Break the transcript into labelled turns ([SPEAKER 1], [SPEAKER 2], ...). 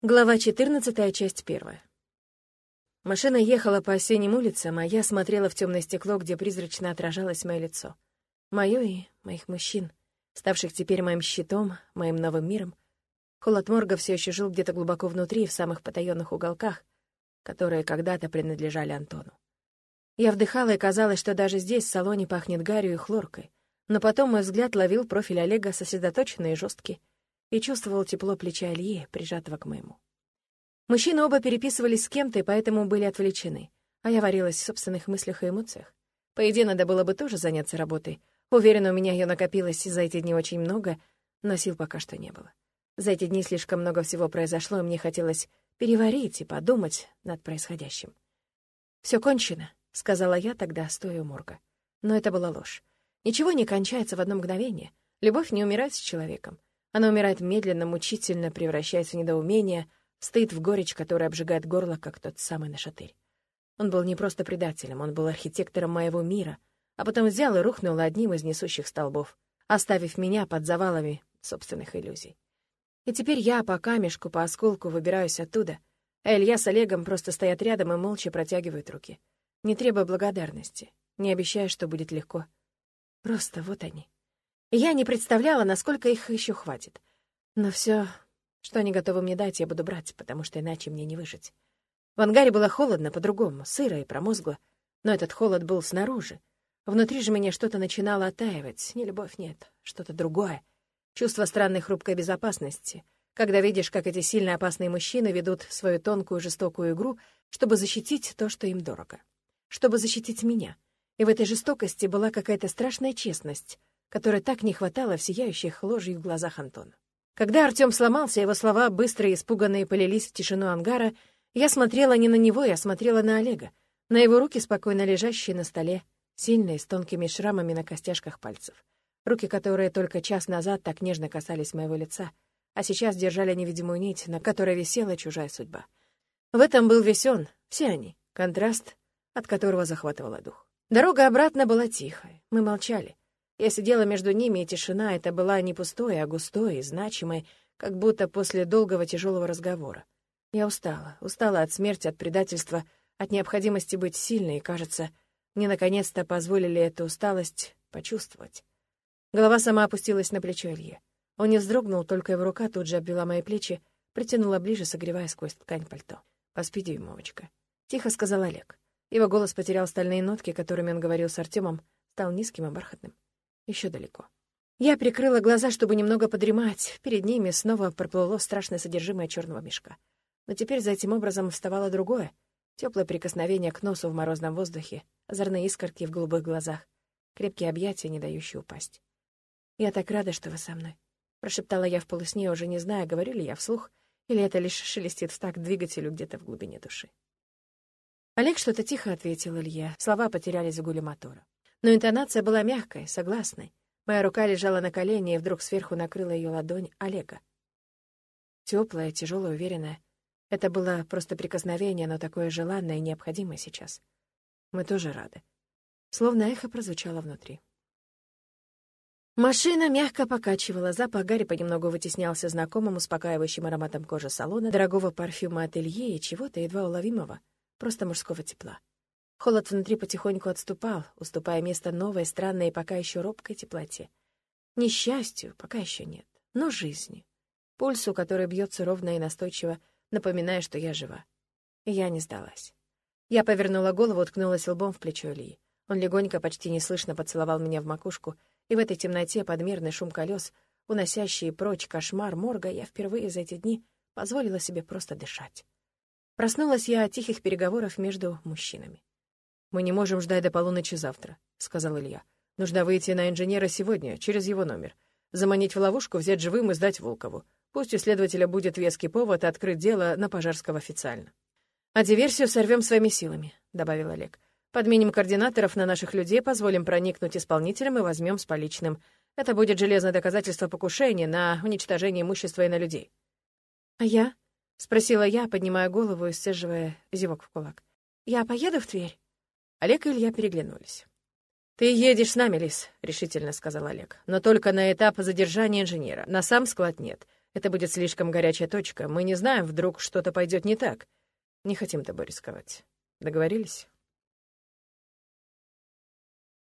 [SPEAKER 1] Глава 14, часть 1. Машина ехала по осенним улицам, а я смотрела в темное стекло, где призрачно отражалось мое лицо. Мое и моих мужчин, ставших теперь моим щитом, моим новым миром. Холод морга все еще жил где-то глубоко внутри, в самых потаенных уголках, которые когда-то принадлежали Антону. Я вдыхала, и казалось, что даже здесь, в салоне, пахнет гарью и хлоркой. Но потом мой взгляд ловил профиль Олега сосредоточенный и жесткий, и чувствовал тепло плеча Ильи, прижатого к моему. Мужчины оба переписывались с кем-то и поэтому были отвлечены, а я варилась в собственных мыслях и эмоциях. По идее, надо было бы тоже заняться работой. Уверена, у меня ее накопилось за эти дни очень много, но сил пока что не было. За эти дни слишком много всего произошло, и мне хотелось переварить и подумать над происходящим. Все кончено», — сказала я тогда, стоя у морга. Но это была ложь. Ничего не кончается в одно мгновение. Любовь не умирает с человеком. Она умирает медленно, мучительно, превращаясь в недоумение, стоит в горечь, которая обжигает горло, как тот самый нашатырь. Он был не просто предателем, он был архитектором моего мира, а потом взял и рухнул одним из несущих столбов, оставив меня под завалами собственных иллюзий. И теперь я по камешку, по осколку выбираюсь оттуда, а Илья с Олегом просто стоят рядом и молча протягивают руки, не требуя благодарности, не обещая, что будет легко. Просто вот они. Я не представляла, насколько их еще хватит. Но все, что они готовы мне дать, я буду брать, потому что иначе мне не выжить. В ангаре было холодно по-другому, сыро и промозгло, но этот холод был снаружи. Внутри же меня что-то начинало оттаивать. Не любовь, нет, что-то другое. Чувство странной хрупкой безопасности, когда видишь, как эти сильно опасные мужчины ведут свою тонкую жестокую игру, чтобы защитить то, что им дорого. Чтобы защитить меня. И в этой жестокости была какая-то страшная честность, которой так не хватало в сияющих ложью в глазах Антона. Когда Артём сломался, его слова, быстрые и испуганные, полились в тишину ангара, я смотрела не на него, я смотрела на Олега, на его руки, спокойно лежащие на столе, сильные, с тонкими шрамами на костяшках пальцев. Руки, которые только час назад так нежно касались моего лица, а сейчас держали невидимую нить, на которой висела чужая судьба. В этом был весь он, все они, контраст, от которого захватывала дух. Дорога обратно была тихой, мы молчали. Я сидела между ними, и тишина эта была не пустой, а густой и значимой, как будто после долгого тяжелого разговора. Я устала, устала от смерти, от предательства, от необходимости быть сильной, и, кажется, мне наконец-то позволили эту усталость почувствовать. Голова сама опустилась на плечо Ильи. Он не вздрогнул, только его рука тут же обвела мои плечи, притянула ближе, согревая сквозь ткань пальто. «Поспи, дюймовочка», — тихо сказал Олег. Его голос потерял стальные нотки, которыми он говорил с Артемом, стал низким и бархатным еще далеко. Я прикрыла глаза, чтобы немного подремать. Перед ними снова проплыло страшное содержимое черного мешка. Но теперь за этим образом вставало другое. Теплое прикосновение к носу в морозном воздухе, озорные искорки в голубых глазах, крепкие объятия, не дающие упасть. «Я так рада, что вы со мной», — прошептала я в полусне, уже не зная, говорю ли я вслух, или это лишь шелестит в такт двигателю где-то в глубине души. Олег что-то тихо ответил Илье, слова потерялись в гуле мотора. Но интонация была мягкой, согласной. Моя рука лежала на колене, и вдруг сверху накрыла ее ладонь Олега. Теплая, тяжелая, уверенная. Это было просто прикосновение, но такое желанное и необходимое сейчас. Мы тоже рады. Словно эхо прозвучало внутри. Машина мягко покачивала, запах Гарри понемногу вытеснялся знакомым успокаивающим ароматом кожи салона, дорогого парфюма ателье и чего-то едва уловимого, просто мужского тепла. Холод внутри потихоньку отступал, уступая место новой, странной и пока еще робкой теплоте. Несчастью пока еще нет, но жизни. Пульсу, который бьется ровно и настойчиво, напоминая, что я жива. я не сдалась. Я повернула голову, уткнулась лбом в плечо Ильи. Он легонько, почти неслышно поцеловал меня в макушку, и в этой темноте подмерный шум колес, уносящий прочь кошмар морга, я впервые за эти дни позволила себе просто дышать. Проснулась я от тихих переговоров между мужчинами. «Мы не можем ждать до полуночи завтра», — сказал Илья. «Нужно выйти на инженера сегодня, через его номер. Заманить в ловушку, взять живым и сдать Волкову. Пусть у следователя будет веский повод открыть дело на Пожарского официально». «А диверсию сорвем своими силами», — добавил Олег. «Подменим координаторов на наших людей, позволим проникнуть исполнителям и возьмем с поличным. Это будет железное доказательство покушения на уничтожение имущества и на людей». «А я?» — спросила я, поднимая голову и сцеживая зевок в кулак. «Я поеду в Тверь?» Олег и Илья переглянулись. «Ты едешь с нами, Лис», — решительно сказал Олег. «Но только на этап задержания инженера. На сам склад нет. Это будет слишком горячая точка. Мы не знаем, вдруг что-то пойдет не так. Не хотим тобой рисковать. Договорились?»